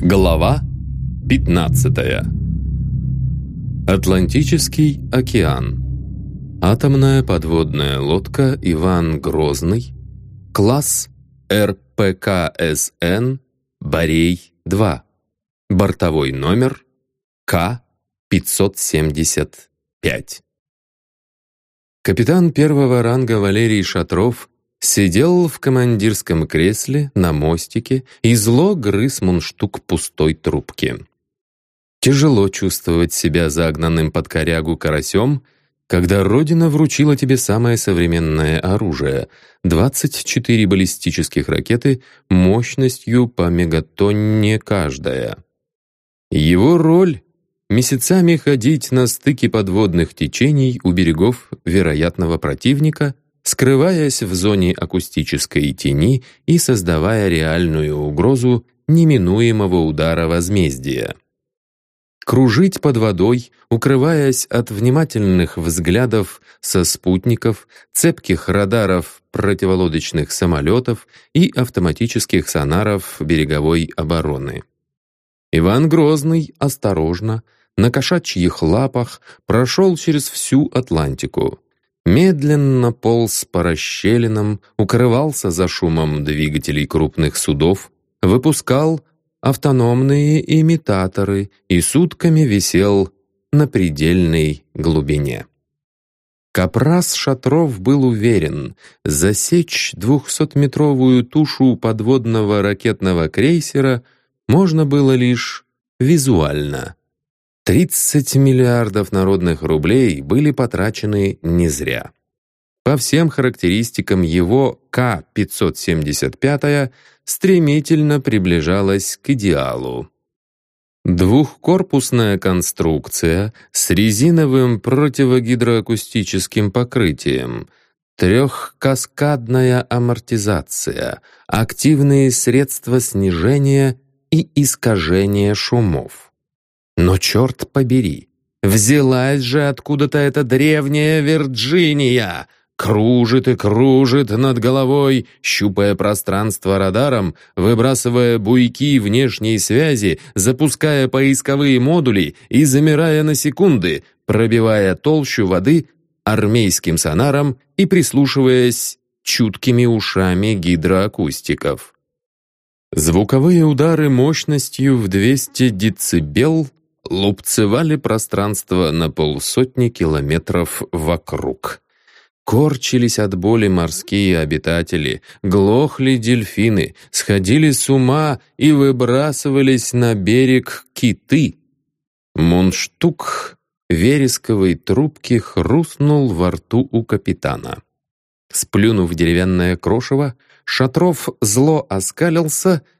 Глава 15 Атлантический океан. Атомная подводная лодка «Иван Грозный», класс РПКСН «Борей-2», бортовой номер К-575. Капитан первого ранга Валерий Шатров Сидел в командирском кресле на мостике и зло грыз мундштук пустой трубки. Тяжело чувствовать себя загнанным под корягу карасем, когда Родина вручила тебе самое современное оружие — 24 баллистических ракеты мощностью по мегатонне каждая. Его роль — месяцами ходить на стыке подводных течений у берегов вероятного противника — скрываясь в зоне акустической тени и создавая реальную угрозу неминуемого удара возмездия. Кружить под водой, укрываясь от внимательных взглядов со спутников, цепких радаров противолодочных самолетов и автоматических сонаров береговой обороны. Иван Грозный осторожно, на кошачьих лапах, прошел через всю Атлантику, медленно полз по расщелинам, укрывался за шумом двигателей крупных судов, выпускал автономные имитаторы и сутками висел на предельной глубине. Капрас Шатров был уверен, засечь двухсотметровую тушу подводного ракетного крейсера можно было лишь визуально. 30 миллиардов народных рублей были потрачены не зря. По всем характеристикам его К-575 стремительно приближалась к идеалу. Двухкорпусная конструкция с резиновым противогидроакустическим покрытием, трехкаскадная амортизация, активные средства снижения и искажения шумов. Но черт побери, взялась же откуда-то эта древняя Вирджиния, кружит и кружит над головой, щупая пространство радаром, выбрасывая буйки внешней связи, запуская поисковые модули и замирая на секунды, пробивая толщу воды армейским сонаром и прислушиваясь чуткими ушами гидроакустиков. Звуковые удары мощностью в 200 децибел лупцевали пространство на полсотни километров вокруг. Корчились от боли морские обитатели, глохли дельфины, сходили с ума и выбрасывались на берег киты. Мунштук вересковой трубки хрустнул во рту у капитана. Сплюнув деревянное крошево, Шатров зло оскалился —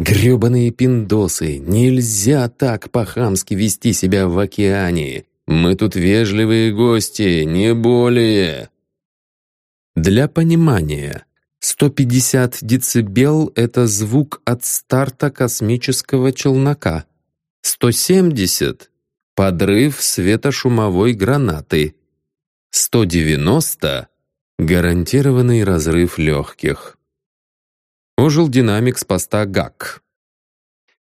Грёбаные пиндосы, нельзя так по-хамски вести себя в океане. Мы тут вежливые гости, не более. Для понимания, 150 децибел — это звук от старта космического челнока. 170 — подрыв светошумовой гранаты. 190 — гарантированный разрыв легких. Ожил динамик с поста ГАК.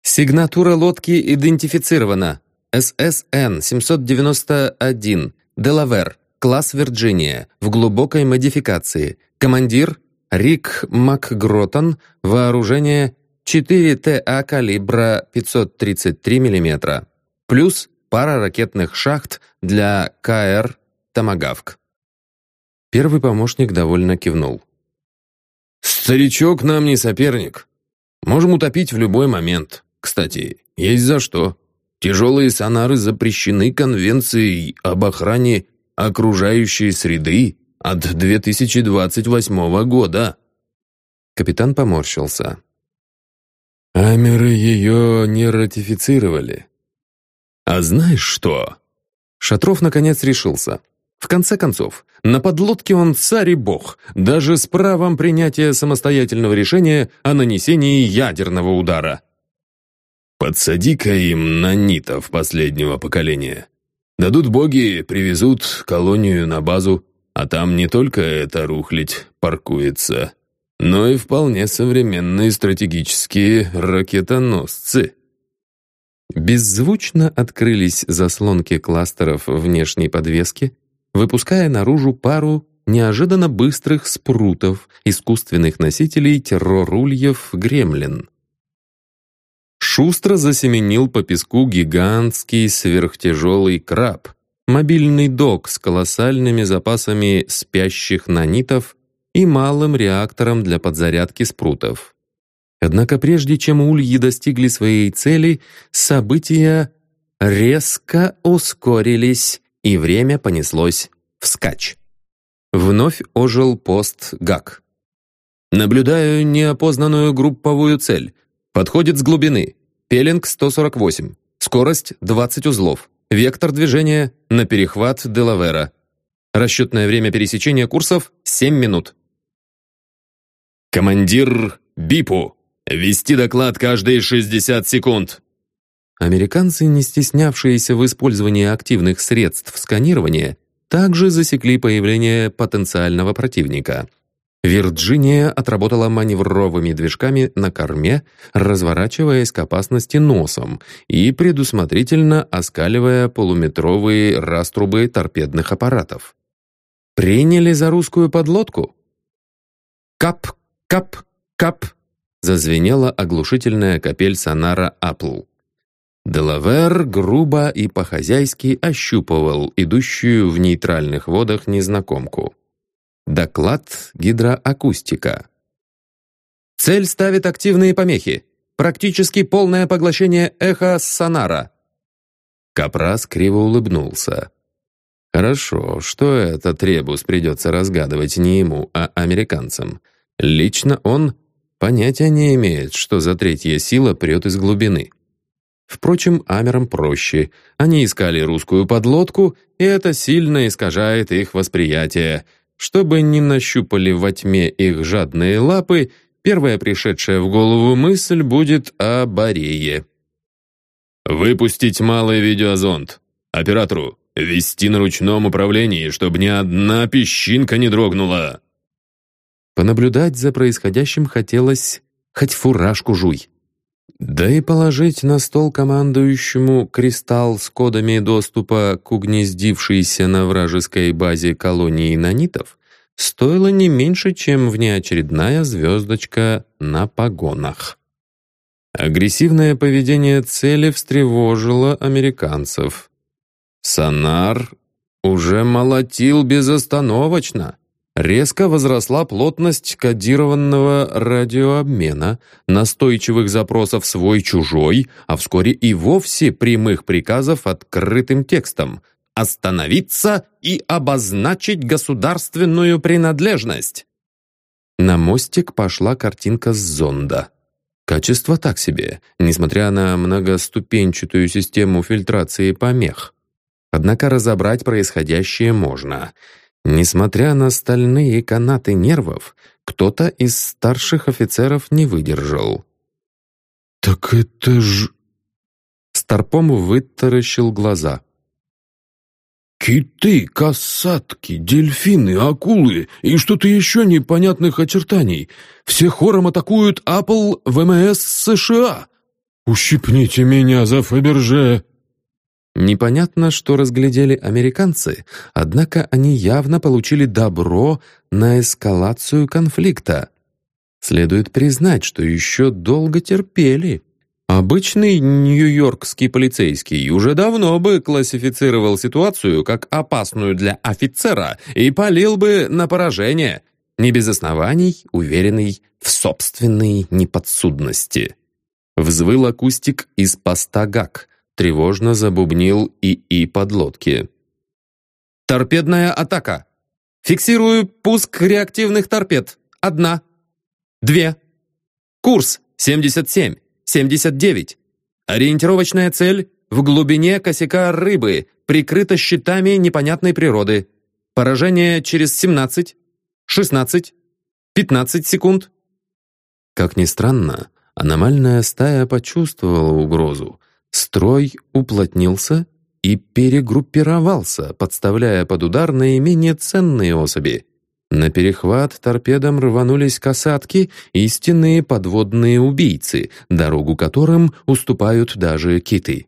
Сигнатура лодки идентифицирована. ССН-791, Делавер, класс Вирджиния, в глубокой модификации. Командир Рик МакГротон, вооружение 4 ТА калибра 533 мм, плюс пара ракетных шахт для КР «Томагавк». Первый помощник довольно кивнул. «Старичок нам не соперник. Можем утопить в любой момент. Кстати, есть за что. Тяжелые сонары запрещены Конвенцией об охране окружающей среды от 2028 года». Капитан поморщился. «Амеры ее не ратифицировали». «А знаешь что?» Шатров наконец решился. В конце концов, на подлодке он царь и бог, даже с правом принятия самостоятельного решения о нанесении ядерного удара. «Подсади-ка им нанитов последнего поколения. Дадут боги, привезут колонию на базу, а там не только эта рухлядь паркуется, но и вполне современные стратегические ракетоносцы», Беззвучно открылись заслонки кластеров внешней подвески, выпуская наружу пару неожиданно быстрых спрутов, искусственных носителей террорульев «Гремлин». Шустро засеменил по песку гигантский сверхтяжелый краб, мобильный док с колоссальными запасами спящих нанитов и малым реактором для подзарядки спрутов. Однако прежде чем ульи достигли своей цели, события резко ускорились, и время понеслось вскачь. Вновь ожил пост ГАК. «Наблюдаю неопознанную групповую цель. Подходит с глубины. Пелинг 148. Скорость 20 узлов. Вектор движения на перехват Делавера. Расчетное время пересечения курсов 7 минут. «Командир БИПу! Вести доклад каждые 60 секунд!» Американцы, не стеснявшиеся в использовании активных средств сканирования, также засекли появление потенциального противника. Вирджиния отработала маневровыми движками на корме, разворачиваясь к опасности носом и предусмотрительно оскаливая полуметровые раструбы торпедных аппаратов. «Приняли за русскую подлодку?» «Кап, кап, кап!» зазвенела оглушительная капель сонара «Апл». Делавер грубо и по-хозяйски ощупывал идущую в нейтральных водах незнакомку. Доклад гидроакустика. Цель ставит активные помехи. Практически полное поглощение эха сонара. Капрас криво улыбнулся. Хорошо, что этот ребус придется разгадывать не ему, а американцам. Лично он понятия не имеет, что за третья сила прет из глубины. Впрочем, амерам проще. Они искали русскую подлодку, и это сильно искажает их восприятие — чтобы не нащупали во тьме их жадные лапы, первая пришедшая в голову мысль будет о Борее. «Выпустить малый видеозонд. Оператору вести на ручном управлении, чтобы ни одна песчинка не дрогнула». Понаблюдать за происходящим хотелось хоть фуражку жуй. Да и положить на стол командующему кристалл с кодами доступа к угнездившейся на вражеской базе колонии нанитов стоило не меньше, чем внеочередная звездочка на погонах. Агрессивное поведение цели встревожило американцев. Сонар уже молотил безостановочно. Резко возросла плотность кодированного радиообмена, настойчивых запросов свой-чужой, а вскоре и вовсе прямых приказов открытым текстом «Остановиться и обозначить государственную принадлежность». На мостик пошла картинка с зонда. Качество так себе, несмотря на многоступенчатую систему фильтрации помех. Однако разобрать происходящее можно — Несмотря на стальные канаты нервов, кто-то из старших офицеров не выдержал. «Так это ж...» Старпом вытаращил глаза. «Киты, касатки, дельфины, акулы и что-то еще непонятных очертаний. Все хором атакуют Апл ВМС США. Ущипните меня за Фаберже!» Непонятно, что разглядели американцы, однако они явно получили добро на эскалацию конфликта. Следует признать, что еще долго терпели. Обычный нью-йоркский полицейский уже давно бы классифицировал ситуацию как опасную для офицера и полил бы на поражение, не без оснований, уверенный в собственной неподсудности. Взвыл акустик из поста ГАК — Тревожно забубнил ИИ подлодки. «Торпедная атака! Фиксирую пуск реактивных торпед. Одна. Две. Курс 77, 79. Ориентировочная цель в глубине косяка рыбы, прикрыта щитами непонятной природы. Поражение через 17, 16, 15 секунд». Как ни странно, аномальная стая почувствовала угрозу, Строй уплотнился и перегруппировался, подставляя под удар наименее ценные особи. На перехват торпедом рванулись касатки, истинные подводные убийцы, дорогу которым уступают даже киты.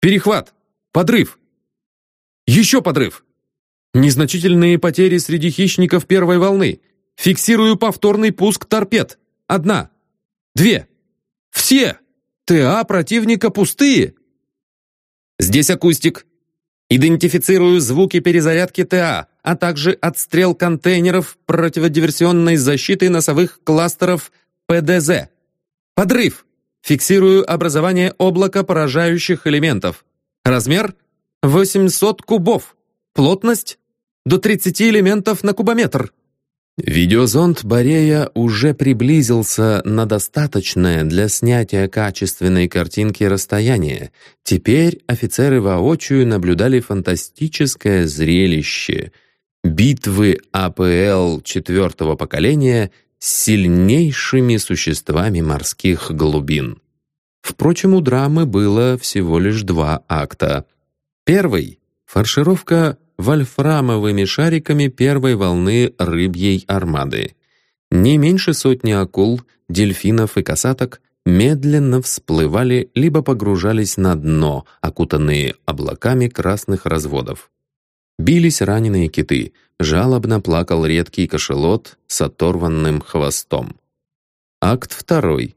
«Перехват! Подрыв! Еще подрыв! Незначительные потери среди хищников первой волны! Фиксирую повторный пуск торпед! Одна! Две! Все! ТА противника пустые!» «Здесь акустик!» Идентифицирую звуки перезарядки ТА, а также отстрел контейнеров противодиверсионной защиты носовых кластеров ПДЗ. Подрыв. Фиксирую образование облака поражающих элементов. Размер 800 кубов. Плотность до 30 элементов на кубометр. Видеозонд Борея уже приблизился на достаточное для снятия качественной картинки расстояние. Теперь офицеры воочию наблюдали фантастическое зрелище. Битвы АПЛ четвертого поколения с сильнейшими существами морских глубин. Впрочем, у драмы было всего лишь два акта. Первый — фаршировка вольфрамовыми шариками первой волны рыбьей армады. Не меньше сотни акул, дельфинов и касаток медленно всплывали либо погружались на дно, окутанные облаками красных разводов. Бились раненые киты, жалобно плакал редкий кошелот с оторванным хвостом. Акт второй.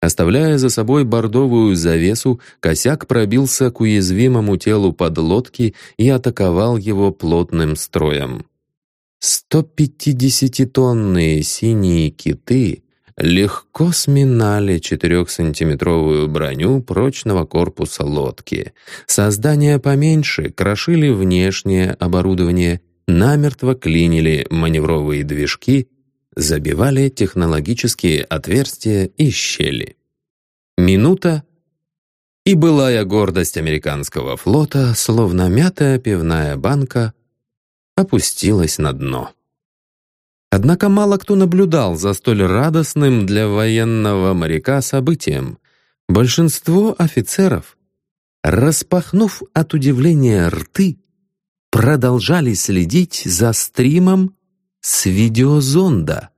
Оставляя за собой бордовую завесу, косяк пробился к уязвимому телу подлодки и атаковал его плотным строем. 150-тонные синие киты легко сминали четырехсантиметровую броню прочного корпуса лодки. Создания поменьше крошили внешнее оборудование, намертво клинили маневровые движки забивали технологические отверстия и щели. Минута, и былая гордость американского флота, словно мятая пивная банка, опустилась на дно. Однако мало кто наблюдал за столь радостным для военного моряка событием. Большинство офицеров, распахнув от удивления рты, продолжали следить за стримом с видеозонда.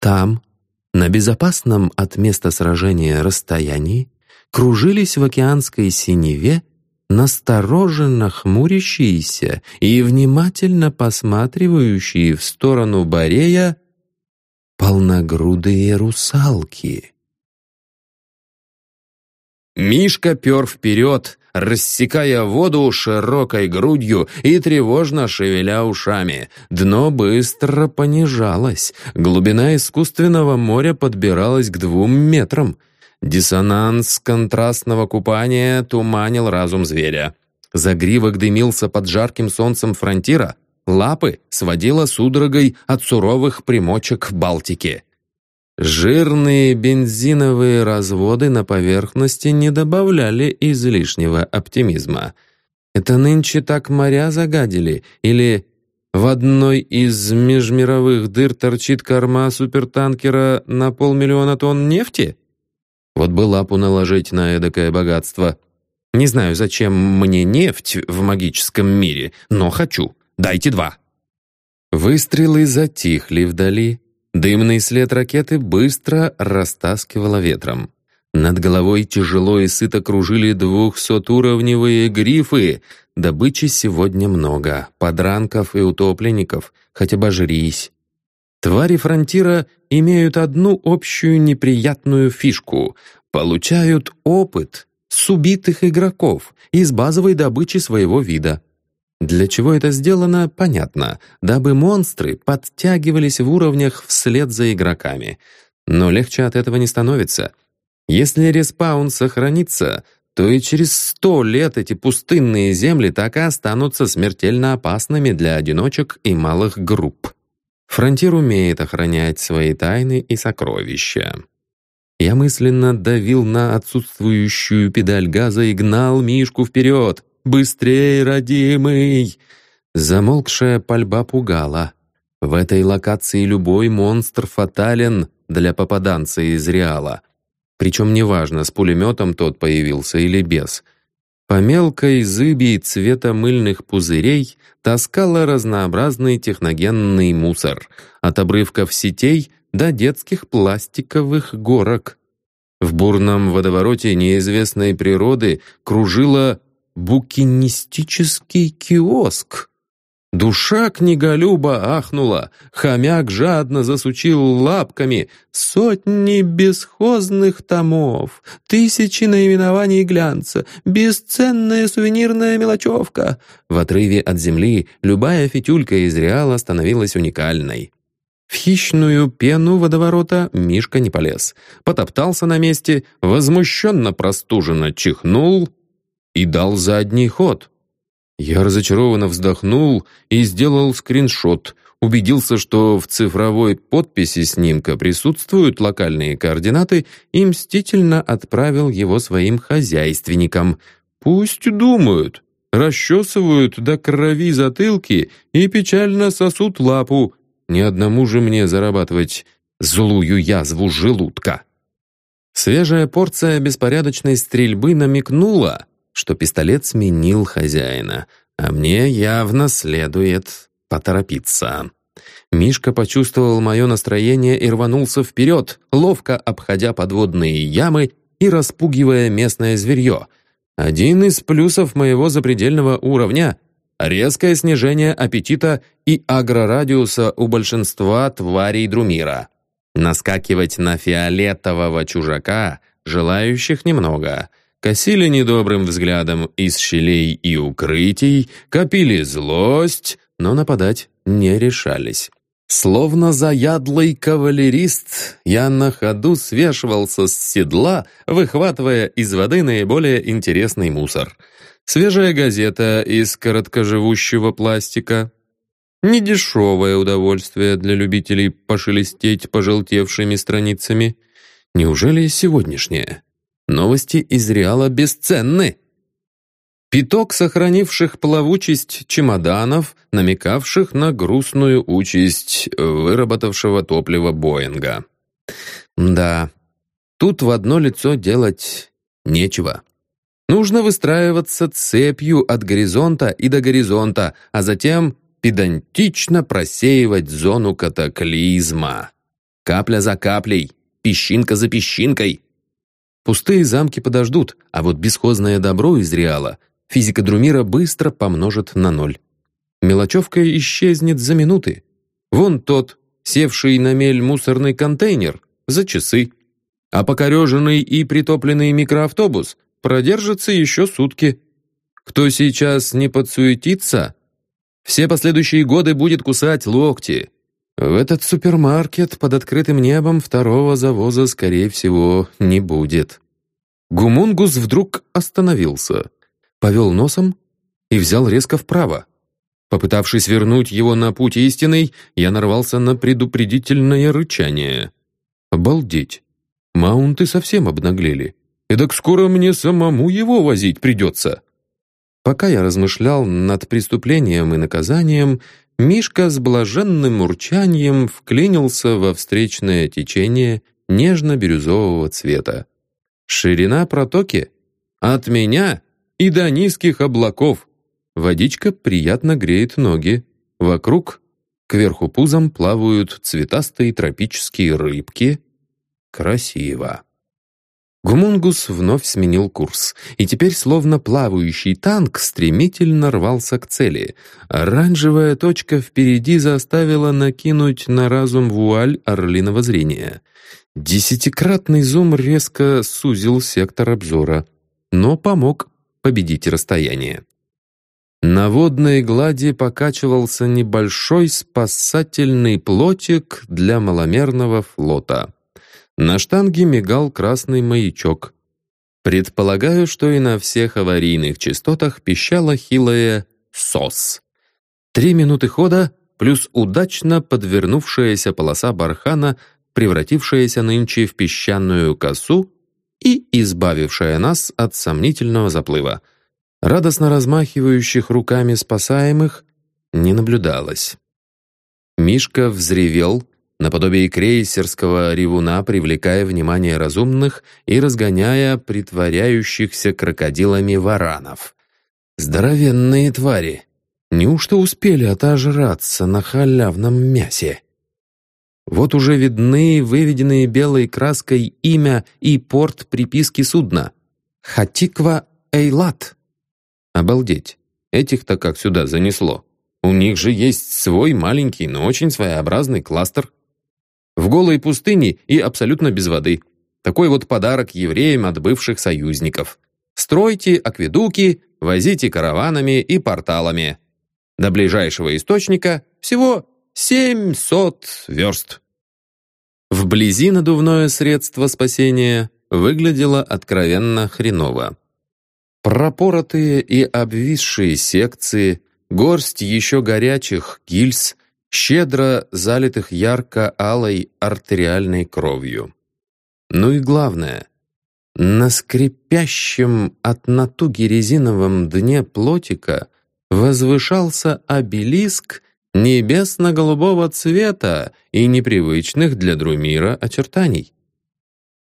Там, на безопасном от места сражения расстоянии, кружились в океанской синеве настороженно хмурящиеся и внимательно посматривающие в сторону Борея полногрудые русалки. Мишка пер вперед, рассекая воду широкой грудью и тревожно шевеля ушами. Дно быстро понижалось, глубина искусственного моря подбиралась к двум метрам. Диссонанс контрастного купания туманил разум зверя. Загривок дымился под жарким солнцем фронтира, лапы сводила судорогой от суровых примочек Балтики. Жирные бензиновые разводы на поверхности не добавляли излишнего оптимизма. Это нынче так моря загадили? Или в одной из межмировых дыр торчит корма супертанкера на полмиллиона тонн нефти? Вот бы лапу наложить на эдакое богатство. Не знаю, зачем мне нефть в магическом мире, но хочу. Дайте два. Выстрелы затихли вдали, Дымный след ракеты быстро растаскивало ветром. Над головой тяжело и сыто кружили двухсотуровневые грифы. Добычи сегодня много, подранков и утопленников, хотя бы жрись. Твари фронтира имеют одну общую неприятную фишку — получают опыт с убитых игроков из базовой добычи своего вида. Для чего это сделано, понятно, дабы монстры подтягивались в уровнях вслед за игроками. Но легче от этого не становится. Если респаун сохранится, то и через сто лет эти пустынные земли так и останутся смертельно опасными для одиночек и малых групп. Фронтир умеет охранять свои тайны и сокровища. Я мысленно давил на отсутствующую педаль газа и гнал Мишку вперед. Быстрей, родимый!» Замолкшая пальба пугала. В этой локации любой монстр фатален для попаданца из Реала. Причем неважно, с пулеметом тот появился или без. По мелкой зыби цвета мыльных пузырей таскала разнообразный техногенный мусор, от обрывков сетей до детских пластиковых горок. В бурном водовороте неизвестной природы кружила букинистический киоск. Душа книголюба ахнула, хомяк жадно засучил лапками. Сотни бесхозных томов, тысячи наименований глянца, бесценная сувенирная мелочевка. В отрыве от земли любая фитюлька из реала становилась уникальной. В хищную пену водоворота Мишка не полез. Потоптался на месте, возмущенно простуженно чихнул и дал задний ход — я разочарованно вздохнул и сделал скриншот, убедился, что в цифровой подписи снимка присутствуют локальные координаты и мстительно отправил его своим хозяйственникам. Пусть думают, расчесывают до крови затылки и печально сосут лапу. Ни одному же мне зарабатывать злую язву желудка. Свежая порция беспорядочной стрельбы намекнула, что пистолет сменил хозяина, а мне явно следует поторопиться. Мишка почувствовал мое настроение и рванулся вперед, ловко обходя подводные ямы и распугивая местное зверье. Один из плюсов моего запредельного уровня — резкое снижение аппетита и агрорадиуса у большинства тварей Друмира. Наскакивать на фиолетового чужака желающих немного — косили недобрым взглядом из щелей и укрытий, копили злость, но нападать не решались. Словно заядлый кавалерист, я на ходу свешивался с седла, выхватывая из воды наиболее интересный мусор. Свежая газета из короткоживущего пластика. Недешевое удовольствие для любителей пошелестеть пожелтевшими страницами. Неужели сегодняшнее? Новости из Реала бесценны. Пяток сохранивших плавучесть чемоданов, намекавших на грустную участь выработавшего топливо Боинга. Да, тут в одно лицо делать нечего. Нужно выстраиваться цепью от горизонта и до горизонта, а затем педантично просеивать зону катаклизма. Капля за каплей, песчинка за песчинкой — Пустые замки подождут, а вот бесхозное добро из Реала физика Друмира быстро помножит на ноль. Мелочевка исчезнет за минуты. Вон тот, севший на мель мусорный контейнер, за часы. А покореженный и притопленный микроавтобус продержится еще сутки. Кто сейчас не подсуетится, все последующие годы будет кусать локти. В этот супермаркет под открытым небом второго завоза, скорее всего, не будет. Гумунгус вдруг остановился, повел носом и взял резко вправо. Попытавшись вернуть его на путь истинный, я нарвался на предупредительное рычание. Обалдеть! Маунты совсем обнаглели. Эдак скоро мне самому его возить придется. Пока я размышлял над преступлением и наказанием, Мишка с блаженным урчанием вклинился во встречное течение нежно-бирюзового цвета. Ширина протоки от меня и до низких облаков. Водичка приятно греет ноги. Вокруг, кверху пузом, плавают цветастые тропические рыбки. Красиво. Гумунгус вновь сменил курс, и теперь, словно плавающий танк, стремительно рвался к цели. Оранжевая точка впереди заставила накинуть на разум вуаль орлиного зрения. Десятикратный зум резко сузил сектор обзора, но помог победить расстояние. На водной глади покачивался небольшой спасательный плотик для маломерного флота. На штанге мигал красный маячок. Предполагаю, что и на всех аварийных частотах пищала хилая «СОС». Три минуты хода плюс удачно подвернувшаяся полоса бархана, превратившаяся нынче в песчаную косу и избавившая нас от сомнительного заплыва. Радостно размахивающих руками спасаемых не наблюдалось. Мишка взревел, наподобие крейсерского ревуна, привлекая внимание разумных и разгоняя притворяющихся крокодилами варанов. Здоровенные твари! Неужто успели отожраться на халявном мясе? Вот уже видны выведенные белой краской имя и порт приписки судна. Хатиква Эйлат. Обалдеть, этих-то как сюда занесло. У них же есть свой маленький, но очень своеобразный кластер. В голой пустыне и абсолютно без воды. Такой вот подарок евреям от бывших союзников. Стройте акведуки, возите караванами и порталами. До ближайшего источника всего 700 верст. Вблизи надувное средство спасения выглядело откровенно хреново. Пропоротые и обвисшие секции, горсть еще горячих гильз, щедро залитых ярко-алой артериальной кровью. Ну и главное, на скрипящем от натуги резиновом дне плотика возвышался обелиск небесно-голубого цвета и непривычных для Друмира очертаний.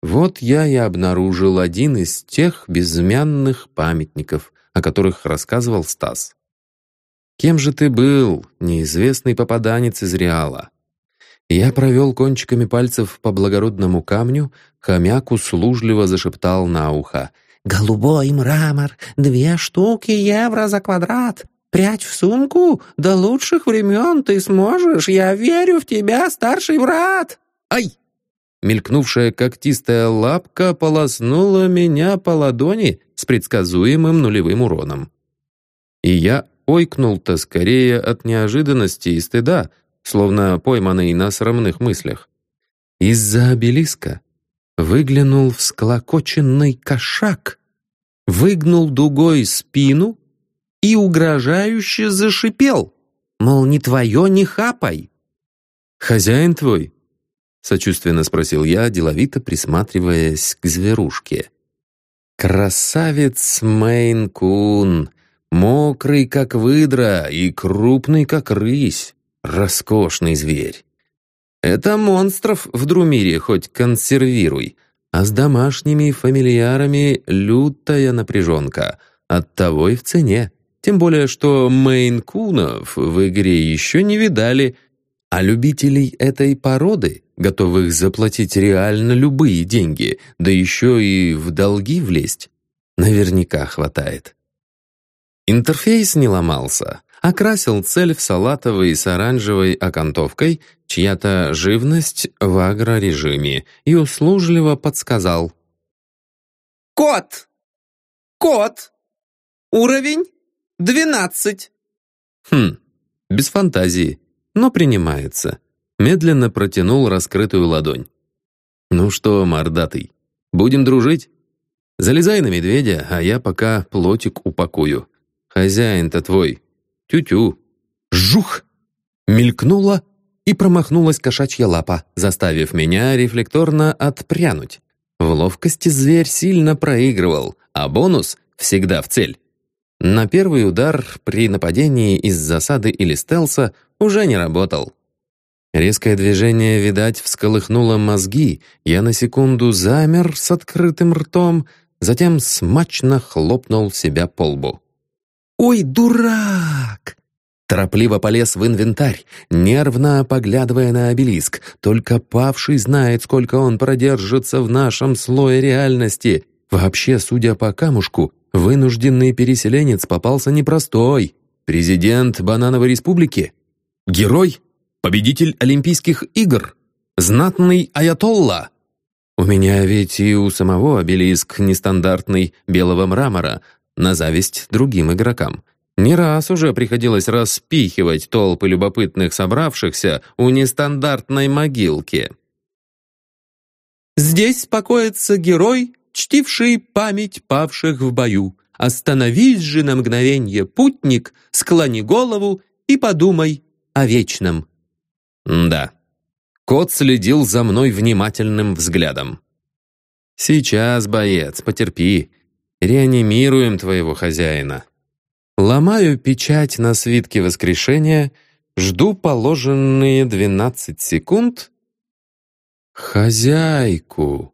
Вот я и обнаружил один из тех безымянных памятников, о которых рассказывал Стас. «Кем же ты был, неизвестный попаданец из Реала?» Я провел кончиками пальцев по благородному камню, хомяк услужливо зашептал на ухо. «Голубой мрамор, две штуки евро за квадрат. Прячь в сумку, до лучших времен ты сможешь, я верю в тебя, старший брат!» «Ай!» Мелькнувшая когтистая лапка полоснула меня по ладони с предсказуемым нулевым уроном. И я ойкнул-то скорее от неожиданности и стыда, словно пойманный на срамных мыслях. Из-за обелиска выглянул всклокоченный кошак, выгнул дугой спину и угрожающе зашипел, мол, не твое, не хапай. «Хозяин твой?» — сочувственно спросил я, деловито присматриваясь к зверушке. «Красавец Мейн-кун, мокрый, как выдра, и крупный, как рысь, роскошный зверь. Это монстров в Друмире хоть консервируй, а с домашними фамильярами лютая напряженка, оттого и в цене. Тем более, что мейн-кунов в игре еще не видали, а любителей этой породы, готовых заплатить реально любые деньги, да еще и в долги влезть, наверняка хватает. Интерфейс не ломался, окрасил цель в салатовый с оранжевой окантовкой, чья-то живность в агрорежиме, и услужливо подсказал. «Кот! Кот! Уровень «Двенадцать!» Хм, без фантазии, но принимается. Медленно протянул раскрытую ладонь. «Ну что, мордатый, будем дружить? Залезай на медведя, а я пока плотик упакую. Хозяин-то твой. Тю-тю». Жух! Мелькнула и промахнулась кошачья лапа, заставив меня рефлекторно отпрянуть. В ловкости зверь сильно проигрывал, а бонус всегда в цель. На первый удар при нападении из засады или стелса уже не работал. Резкое движение, видать, всколыхнуло мозги. Я на секунду замер с открытым ртом, затем смачно хлопнул себя по лбу. «Ой, дурак!» Торопливо полез в инвентарь, нервно поглядывая на обелиск. Только павший знает, сколько он продержится в нашем слое реальности. Вообще, судя по камушку, Вынужденный переселенец попался непростой. Президент Банановой республики? Герой? Победитель Олимпийских игр? Знатный аятолла? У меня ведь и у самого обелиск нестандартный, белого мрамора, на зависть другим игрокам. Не раз уже приходилось распихивать толпы любопытных собравшихся у нестандартной могилки. «Здесь покоится герой чтивший память павших в бою. Остановись же на мгновенье, путник, склони голову и подумай о вечном». Да, кот следил за мной внимательным взглядом. «Сейчас, боец, потерпи. Реанимируем твоего хозяина». Ломаю печать на свитке воскрешения, Жду положенные 12 секунд. Хозяйку.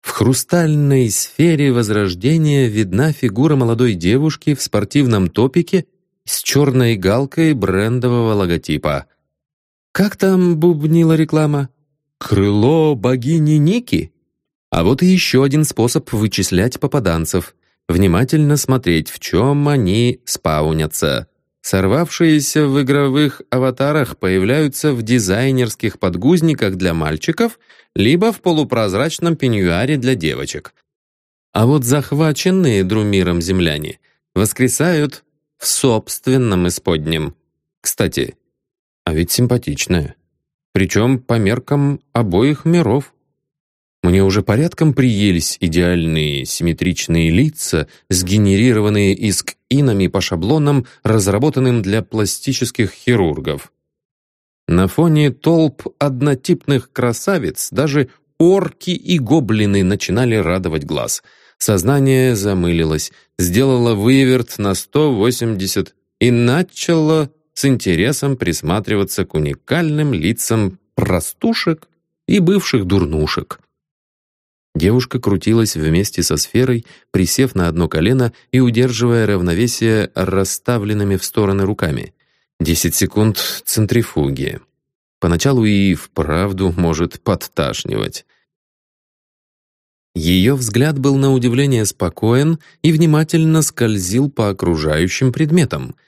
В хрустальной сфере возрождения видна фигура молодой девушки в спортивном топике с черной галкой брендового логотипа. Как там бубнила реклама? Крыло богини Ники? А вот и еще один способ вычислять попаданцев. Внимательно смотреть, в чем они спаунятся. Сорвавшиеся в игровых аватарах появляются в дизайнерских подгузниках для мальчиков либо в полупрозрачном пеньюаре для девочек. А вот захваченные Друмиром земляне воскресают в собственном исподнем. Кстати, а ведь симпатичная. Причем по меркам обоих миров. Мне уже порядком приелись идеальные симметричные лица, сгенерированные искинами по шаблонам, разработанным для пластических хирургов. На фоне толп однотипных красавиц даже орки и гоблины начинали радовать глаз. Сознание замылилось, сделало выверт на 180 и начало с интересом присматриваться к уникальным лицам простушек и бывших дурнушек. Девушка крутилась вместе со сферой, присев на одно колено и удерживая равновесие расставленными в стороны руками. Десять секунд центрифуги. Поначалу и вправду может подташнивать. Ее взгляд был на удивление спокоен и внимательно скользил по окружающим предметам —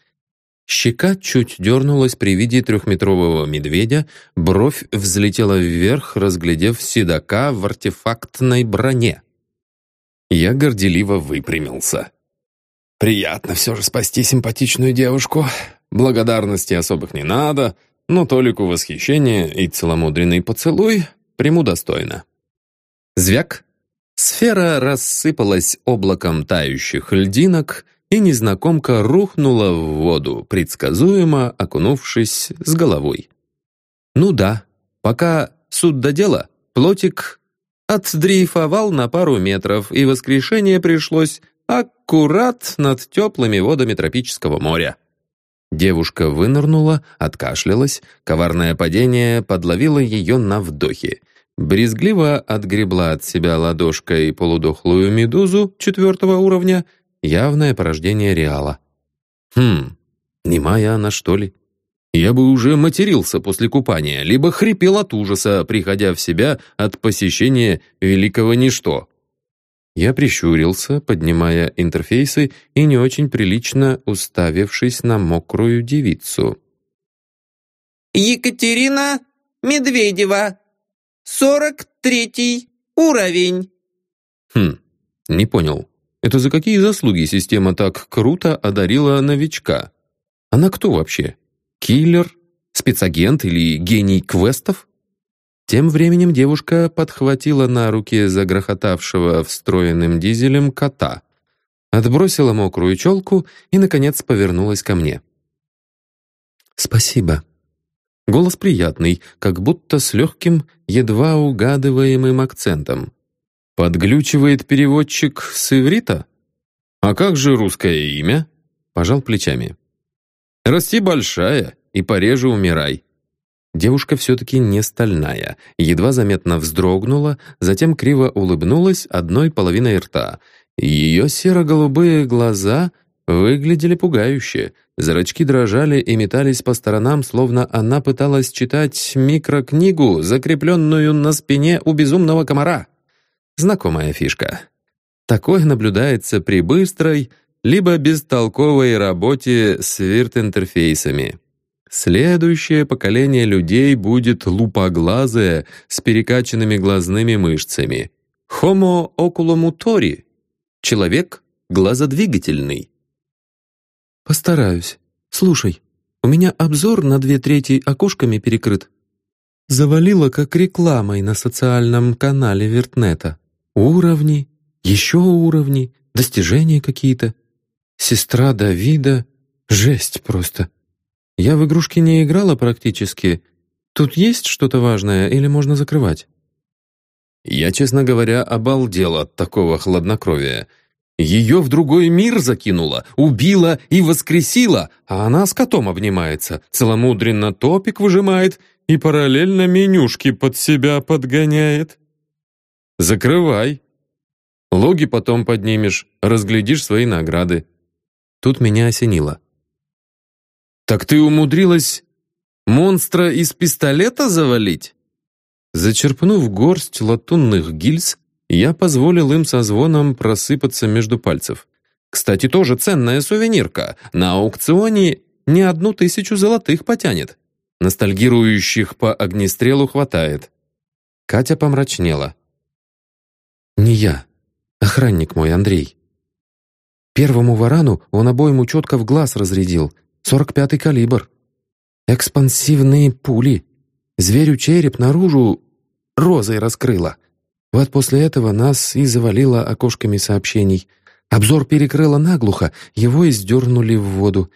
Щека чуть дернулась при виде трехметрового медведя, бровь взлетела вверх, разглядев седока в артефактной броне. Я горделиво выпрямился. «Приятно все же спасти симпатичную девушку. Благодарности особых не надо, но толику восхищения и целомудренный поцелуй приму достойно». Звяк. Сфера рассыпалась облаком тающих льдинок — и незнакомка рухнула в воду, предсказуемо окунувшись с головой. Ну да, пока суд до дела, плотик отдрейфовал на пару метров, и воскрешение пришлось аккурат над теплыми водами тропического моря. Девушка вынырнула, откашлялась, коварное падение подловило ее на вдохе. Брезгливо отгребла от себя ладошкой полудохлую медузу четвертого уровня — явное порождение Реала. Хм, не моя она, что ли? Я бы уже матерился после купания, либо хрипел от ужаса, приходя в себя от посещения великого ничто. Я прищурился, поднимая интерфейсы и не очень прилично уставившись на мокрую девицу. «Екатерина Медведева, сорок третий уровень». Хм, не понял. Это за какие заслуги система так круто одарила новичка? Она кто вообще? Киллер? Спецагент или гений квестов? Тем временем девушка подхватила на руки загрохотавшего встроенным дизелем кота, отбросила мокрую челку и, наконец, повернулась ко мне. «Спасибо». Голос приятный, как будто с легким, едва угадываемым акцентом. Подглючивает переводчик с иврита? А как же русское имя? Пожал плечами. Расти большая и пореже умирай. Девушка все-таки не стальная, едва заметно вздрогнула, затем криво улыбнулась одной половиной рта. Ее серо-голубые глаза выглядели пугающе, зрачки дрожали и метались по сторонам, словно она пыталась читать микрокнигу, закрепленную на спине у безумного комара. Знакомая фишка. Такое наблюдается при быстрой, либо бестолковой работе с вирт-интерфейсами. Следующее поколение людей будет лупоглазое с перекачанными глазными мышцами. Homo oculomotori. Человек глазодвигательный. Постараюсь. Слушай, у меня обзор на две трети окошками перекрыт. Завалило как рекламой на социальном канале Вертнета. Уровни, еще уровни, достижения какие-то. Сестра Давида. Жесть просто. Я в игрушки не играла практически. Тут есть что-то важное или можно закрывать? Я, честно говоря, обалдел от такого хладнокровия. Ее в другой мир закинула, убила и воскресила, а она с котом обнимается, целомудренно топик выжимает и параллельно менюшки под себя подгоняет. Закрывай. Логи потом поднимешь, разглядишь свои награды. Тут меня осенило. «Так ты умудрилась монстра из пистолета завалить?» Зачерпнув горсть латунных гильз, я позволил им со звоном просыпаться между пальцев. Кстати, тоже ценная сувенирка. На аукционе не одну тысячу золотых потянет. Ностальгирующих по огнестрелу хватает. Катя помрачнела. «Не я. Охранник мой, Андрей. Первому варану он обоим четко в глаз разрядил. 45-й калибр. Экспансивные пули. Зверю череп наружу розой раскрыла. Вот после этого нас и завалило окошками сообщений. Обзор перекрыло наглухо, его и сдернули в воду.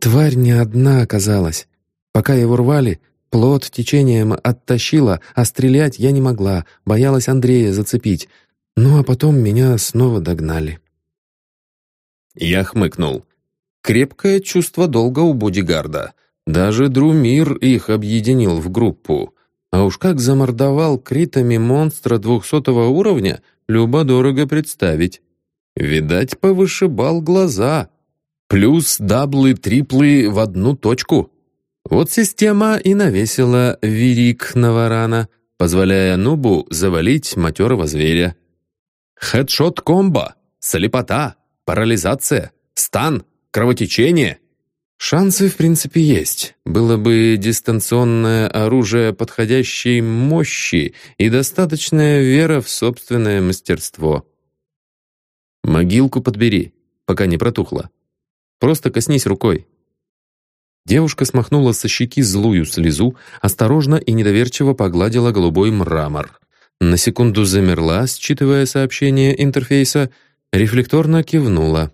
Тварь не одна оказалась. Пока его рвали, плод течением оттащила, а стрелять я не могла, боялась Андрея зацепить. Ну а потом меня снова догнали. Я хмыкнул. Крепкое чувство долга у бодигарда. Даже Друмир их объединил в группу. А уж как замордовал критами монстра двухсотого уровня, любо-дорого представить. Видать, повышибал глаза. Плюс даблы-триплы в одну точку. Вот система и навесила вирик на варана, позволяя нубу завалить матерого зверя. Хедшот-комбо, слепота, парализация, стан, кровотечение. Шансы, в принципе, есть. Было бы дистанционное оружие подходящей мощи и достаточная вера в собственное мастерство. Могилку подбери, пока не протухло. Просто коснись рукой. Девушка смахнула со щеки злую слезу, осторожно и недоверчиво погладила голубой мрамор. На секунду замерла, считывая сообщение интерфейса, рефлекторно кивнула.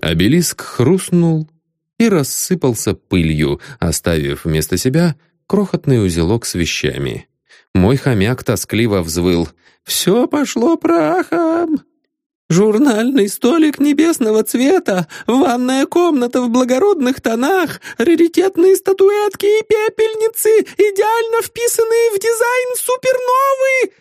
Обелиск хрустнул, и рассыпался пылью, оставив вместо себя крохотный узелок с вещами. Мой хомяк тоскливо взвыл. «Все пошло прахом!» «Журнальный столик небесного цвета, ванная комната в благородных тонах, раритетные статуэтки и пепельницы, идеально вписанные в дизайн суперновые!»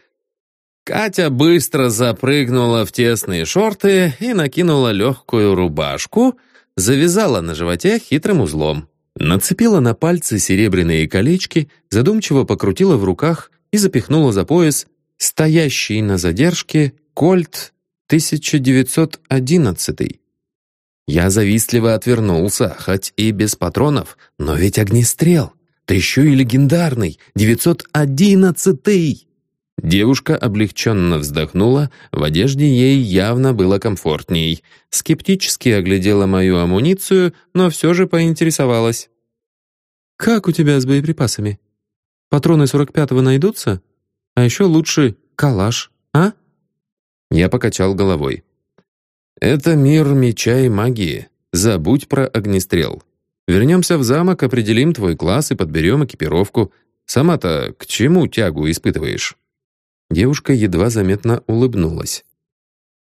Катя быстро запрыгнула в тесные шорты и накинула легкую рубашку — завязала на животе хитрым узлом, нацепила на пальцы серебряные колечки, задумчиво покрутила в руках и запихнула за пояс стоящий на задержке кольт 1911. Я завистливо отвернулся, хоть и без патронов, но ведь огнестрел, да еще и легендарный, 911-й. Девушка облегченно вздохнула, в одежде ей явно было комфортней. Скептически оглядела мою амуницию, но все же поинтересовалась. «Как у тебя с боеприпасами? Патроны 45-го найдутся? А еще лучше калаш, а?» Я покачал головой. «Это мир меча и магии. Забудь про огнестрел. Вернемся в замок, определим твой класс и подберем экипировку. Сама-то к чему тягу испытываешь?» Девушка едва заметно улыбнулась.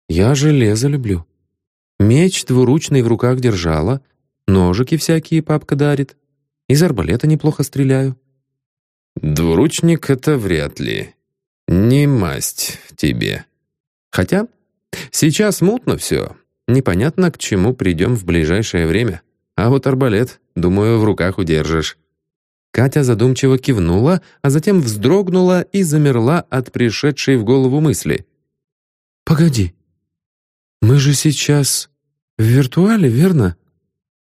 «Я железо люблю. Меч двуручный в руках держала, ножики всякие папка дарит. Из арбалета неплохо стреляю». «Двуручник — это вряд ли. Не масть тебе. Хотя сейчас мутно все. Непонятно, к чему придем в ближайшее время. А вот арбалет, думаю, в руках удержишь. Катя задумчиво кивнула, а затем вздрогнула и замерла от пришедшей в голову мысли. «Погоди, мы же сейчас в виртуале, верно?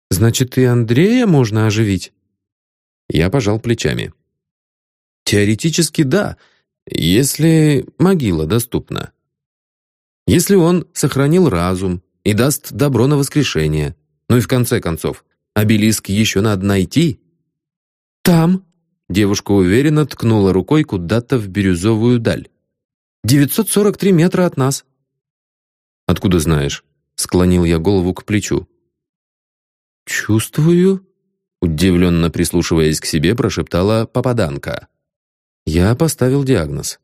Значит, и Андрея можно оживить?» Я пожал плечами. «Теоретически да, если могила доступна. Если он сохранил разум и даст добро на воскрешение. Ну и в конце концов, обелиск еще надо найти». «Там!» Девушка уверенно ткнула рукой куда-то в бирюзовую даль. «943 метра от нас». «Откуда знаешь?» Склонил я голову к плечу. «Чувствую», удивленно прислушиваясь к себе, прошептала попаданка. Я поставил диагноз.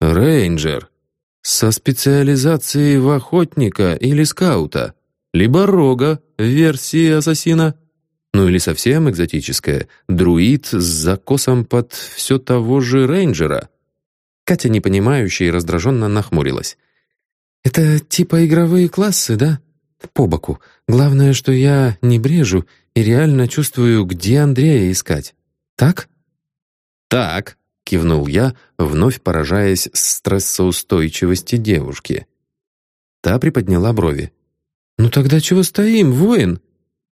«Рейнджер. Со специализацией в охотника или скаута, либо рога в версии ассасина, ну или совсем экзотическая, друид с закосом под все того же рейнджера. Катя, непонимающая и раздраженно нахмурилась. «Это типа игровые классы, да? По боку. Главное, что я не брежу и реально чувствую, где Андрея искать. Так?» «Так», — кивнул я, вновь поражаясь стрессоустойчивости девушки. Та приподняла брови. «Ну тогда чего стоим, воин?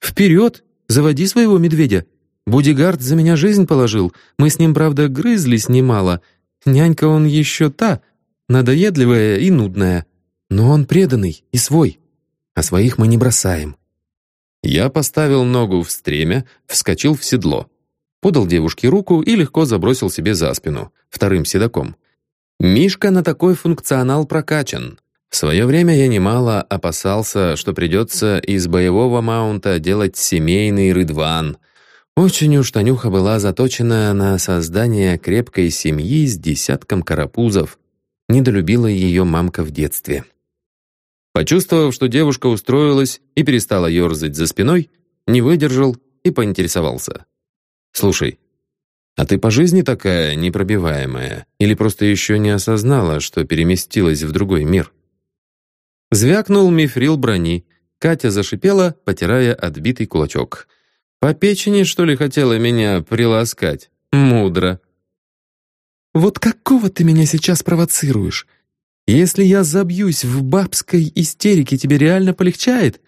Вперед! Заводи своего медведя! Бодигард за меня жизнь положил, мы с ним, правда, грызлись немало. Нянька он еще та, надоедливая и нудная. Но он преданный и свой, а своих мы не бросаем». Я поставил ногу в стремя, вскочил в седло подал девушке руку и легко забросил себе за спину, вторым седаком. Мишка на такой функционал прокачан. В свое время я немало опасался, что придется из боевого маунта делать семейный рыдван. Очень уж Танюха была заточена на создание крепкой семьи с десятком карапузов. Недолюбила ее мамка в детстве. Почувствовав, что девушка устроилась и перестала ерзать за спиной, не выдержал и поинтересовался. Слушай, а ты по жизни такая непробиваемая? Или просто еще не осознала, что переместилась в другой мир?» Звякнул мифрил брони. Катя зашипела, потирая отбитый кулачок. «По печени, что ли, хотела меня приласкать? Мудро!» «Вот какого ты меня сейчас провоцируешь? Если я забьюсь в бабской истерике, тебе реально полегчает?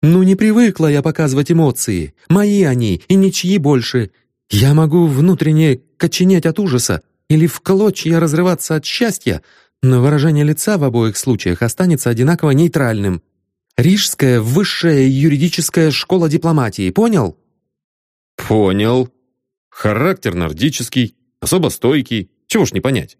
Ну, не привыкла я показывать эмоции. Мои они, и ничьи больше. Я могу внутренне коченеть от ужаса или в клочья разрываться от счастья, но выражение лица в обоих случаях останется одинаково нейтральным. Рижская высшая юридическая школа дипломатии, понял? Понял. Характер нордический, особо стойкий, чего ж не понять.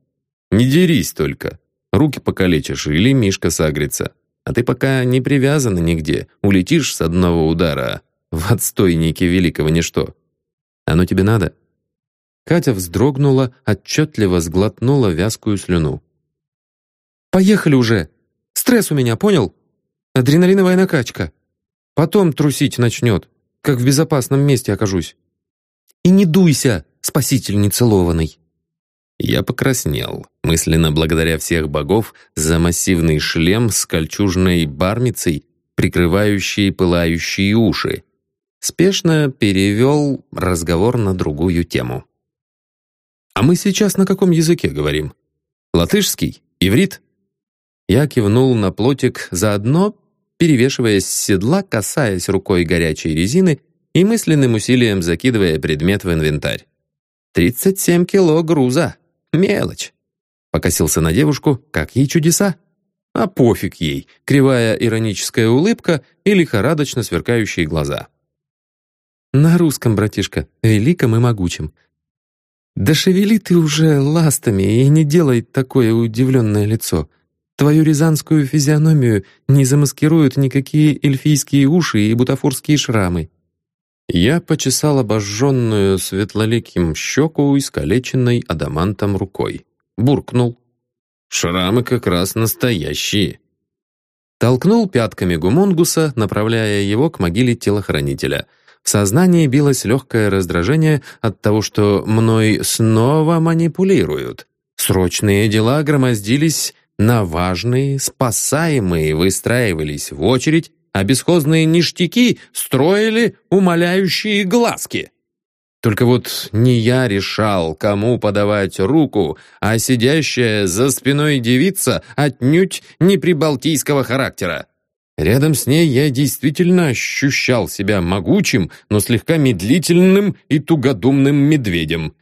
Не дерись только. Руки покалечишь или Мишка сагрится. А ты пока не привязана нигде, улетишь с одного удара в отстойнике великого ничто. Оно тебе надо?» Катя вздрогнула, отчетливо сглотнула вязкую слюну. «Поехали уже! Стресс у меня, понял? Адреналиновая накачка. Потом трусить начнет, как в безопасном месте окажусь. И не дуйся, спаситель нецелованный!» Я покраснел, мысленно благодаря всех богов за массивный шлем с кольчужной бармицей, прикрывающей пылающие уши, спешно перевел разговор на другую тему. «А мы сейчас на каком языке говорим? Латышский? Иврит?» Я кивнул на плотик, заодно перевешиваясь с седла, касаясь рукой горячей резины и мысленным усилием закидывая предмет в инвентарь. «Тридцать семь кило груза! Мелочь!» Покосился на девушку, как ей чудеса. А пофиг ей, кривая ироническая улыбка и лихорадочно сверкающие глаза. «На русском, братишка, великом и могучем. Да шевели ты уже ластами и не делай такое удивленное лицо. Твою рязанскую физиономию не замаскируют никакие эльфийские уши и бутафорские шрамы». Я почесал обожженную светлоликим щеку, искалеченной адамантом рукой. Буркнул. «Шрамы как раз настоящие». Толкнул пятками гумонгуса, направляя его к могиле телохранителя — в сознании билось легкое раздражение от того, что мной снова манипулируют. Срочные дела громоздились на важные, спасаемые выстраивались в очередь, а бесхозные ништяки строили умоляющие глазки. Только вот не я решал, кому подавать руку, а сидящая за спиной девица отнюдь не прибалтийского характера. Рядом с ней я действительно ощущал себя могучим, но слегка медлительным и тугодумным медведем.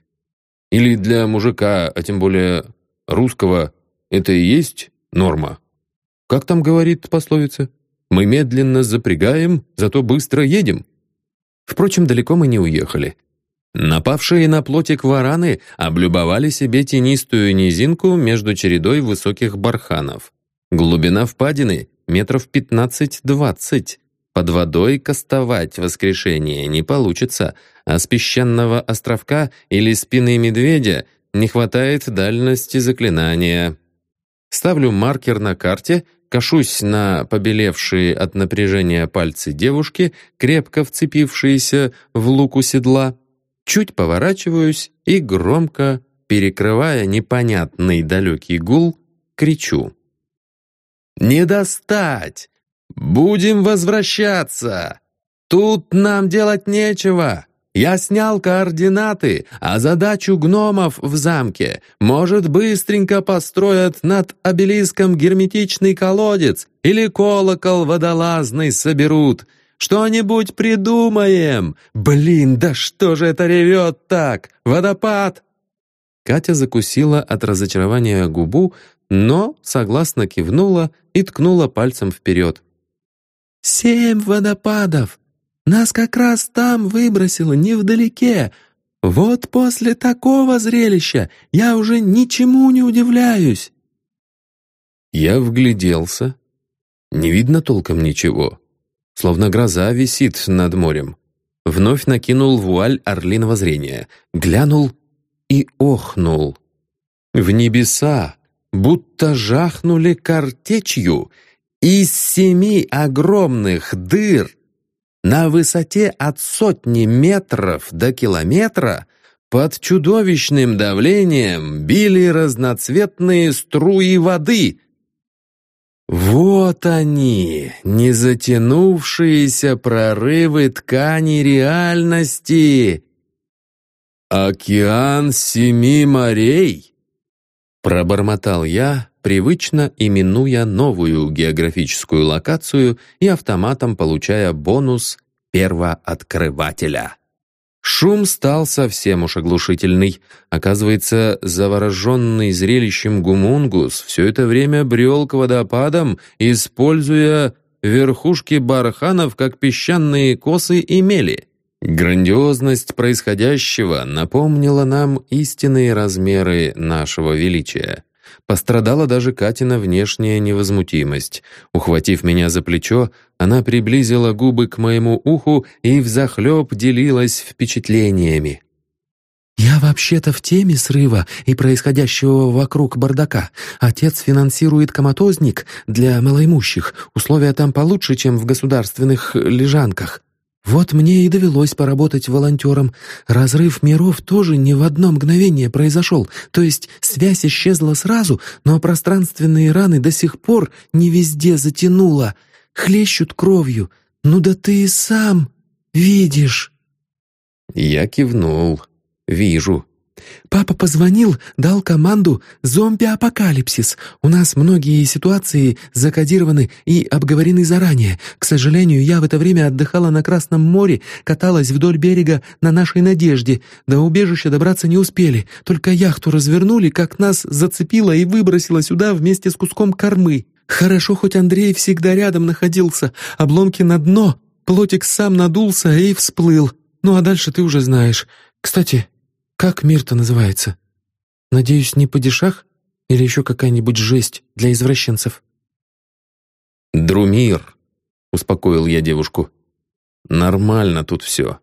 Или для мужика, а тем более русского, это и есть норма. Как там говорит пословица? Мы медленно запрягаем, зато быстро едем. Впрочем, далеко мы не уехали. Напавшие на плотик вараны облюбовали себе тенистую низинку между чередой высоких барханов. Глубина впадины метров 15-20. Под водой кастовать воскрешение не получится, а с песчаного островка или спины медведя не хватает дальности заклинания. Ставлю маркер на карте, кашусь на побелевшие от напряжения пальцы девушки, крепко вцепившиеся в луку седла, чуть поворачиваюсь и громко, перекрывая непонятный далекий гул, кричу. «Не достать! Будем возвращаться! Тут нам делать нечего! Я снял координаты, а задачу гномов в замке. Может, быстренько построят над обелиском герметичный колодец или колокол водолазный соберут. Что-нибудь придумаем. Блин, да что же это ревет так? Водопад!» Катя закусила от разочарования губу, но согласно кивнула и ткнула пальцем вперед. «Семь водопадов! Нас как раз там выбросило, невдалеке. Вот после такого зрелища я уже ничему не удивляюсь». Я вгляделся. Не видно толком ничего. Словно гроза висит над морем. Вновь накинул вуаль орлиного зрения. Глянул и охнул. В небеса будто жахнули картечью из семи огромных дыр на высоте от сотни метров до километра под чудовищным давлением били разноцветные струи воды. Вот они, незатянувшиеся прорывы ткани реальности. «Океан семи морей?» Пробормотал я, привычно именуя новую географическую локацию и автоматом получая бонус первооткрывателя. Шум стал совсем уж оглушительный. Оказывается, завороженный зрелищем гумунгус все это время брел к водопадам, используя верхушки барханов как песчаные косы и мели. Грандиозность происходящего напомнила нам истинные размеры нашего величия. Пострадала даже Катина внешняя невозмутимость. Ухватив меня за плечо, она приблизила губы к моему уху и взахлеб делилась впечатлениями. «Я вообще-то в теме срыва и происходящего вокруг бардака. Отец финансирует коматозник для малоимущих. Условия там получше, чем в государственных лежанках. Вот мне и довелось поработать волонтером. Разрыв миров тоже не в одно мгновение произошел, то есть связь исчезла сразу, но пространственные раны до сих пор не везде затянуло. Хлещут кровью. Ну да ты и сам видишь. Я кивнул. «Вижу. Папа позвонил, дал команду «Зомби-апокалипсис». У нас многие ситуации закодированы и обговорены заранее. К сожалению, я в это время отдыхала на Красном море, каталась вдоль берега на нашей «Надежде». До убежища добраться не успели. Только яхту развернули, как нас зацепило и выбросило сюда вместе с куском кормы. Хорошо, хоть Андрей всегда рядом находился. Обломки на дно. Плотик сам надулся и всплыл. Ну а дальше ты уже знаешь. Кстати, как мир-то называется? Надеюсь, не падишах? Или еще какая-нибудь жесть для извращенцев?» «Друмир», — успокоил я девушку. «Нормально тут все.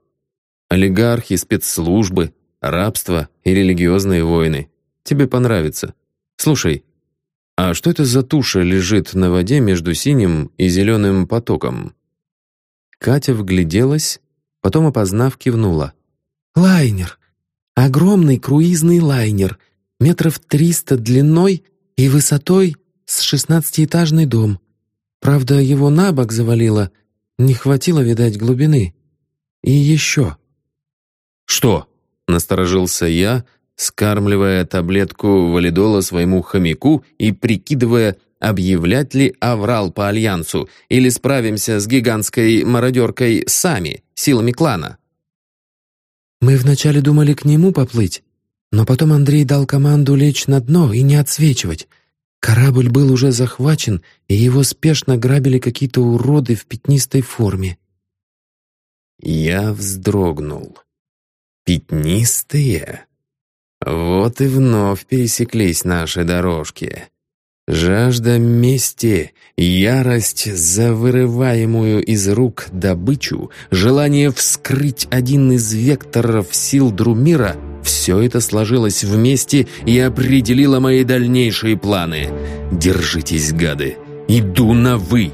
Олигархи, спецслужбы, рабство и религиозные войны. Тебе понравится. Слушай, а что это за туша лежит на воде между синим и зеленым потоком?» Катя вгляделась, потом, опознав, кивнула. «Лайнер. Огромный круизный лайнер, метров триста длиной и высотой с шестнадцатиэтажный дом. Правда, его на бок завалило, не хватило, видать, глубины. И еще. «Что?» — насторожился я, скармливая таблетку валидола своему хомяку и прикидывая, объявлять ли аврал по Альянсу или справимся с гигантской мародеркой сами, силами клана. Мы вначале думали к нему поплыть, но потом Андрей дал команду лечь на дно и не отсвечивать. Корабль был уже захвачен, и его спешно грабили какие-то уроды в пятнистой форме. Я вздрогнул. «Пятнистые?» Вот и вновь пересеклись наши дорожки. Жажда мести, ярость за вырываемую из рук добычу, желание вскрыть один из векторов сил Друмира — Все это сложилось вместе и определило мои дальнейшие планы. Держитесь, гады. Иду на «вы».